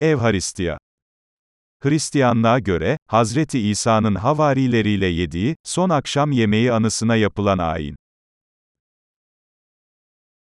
Evharistiya Hristiyanlığa göre, Hazreti İsa'nın havarileriyle yediği, son akşam yemeği anısına yapılan ayin.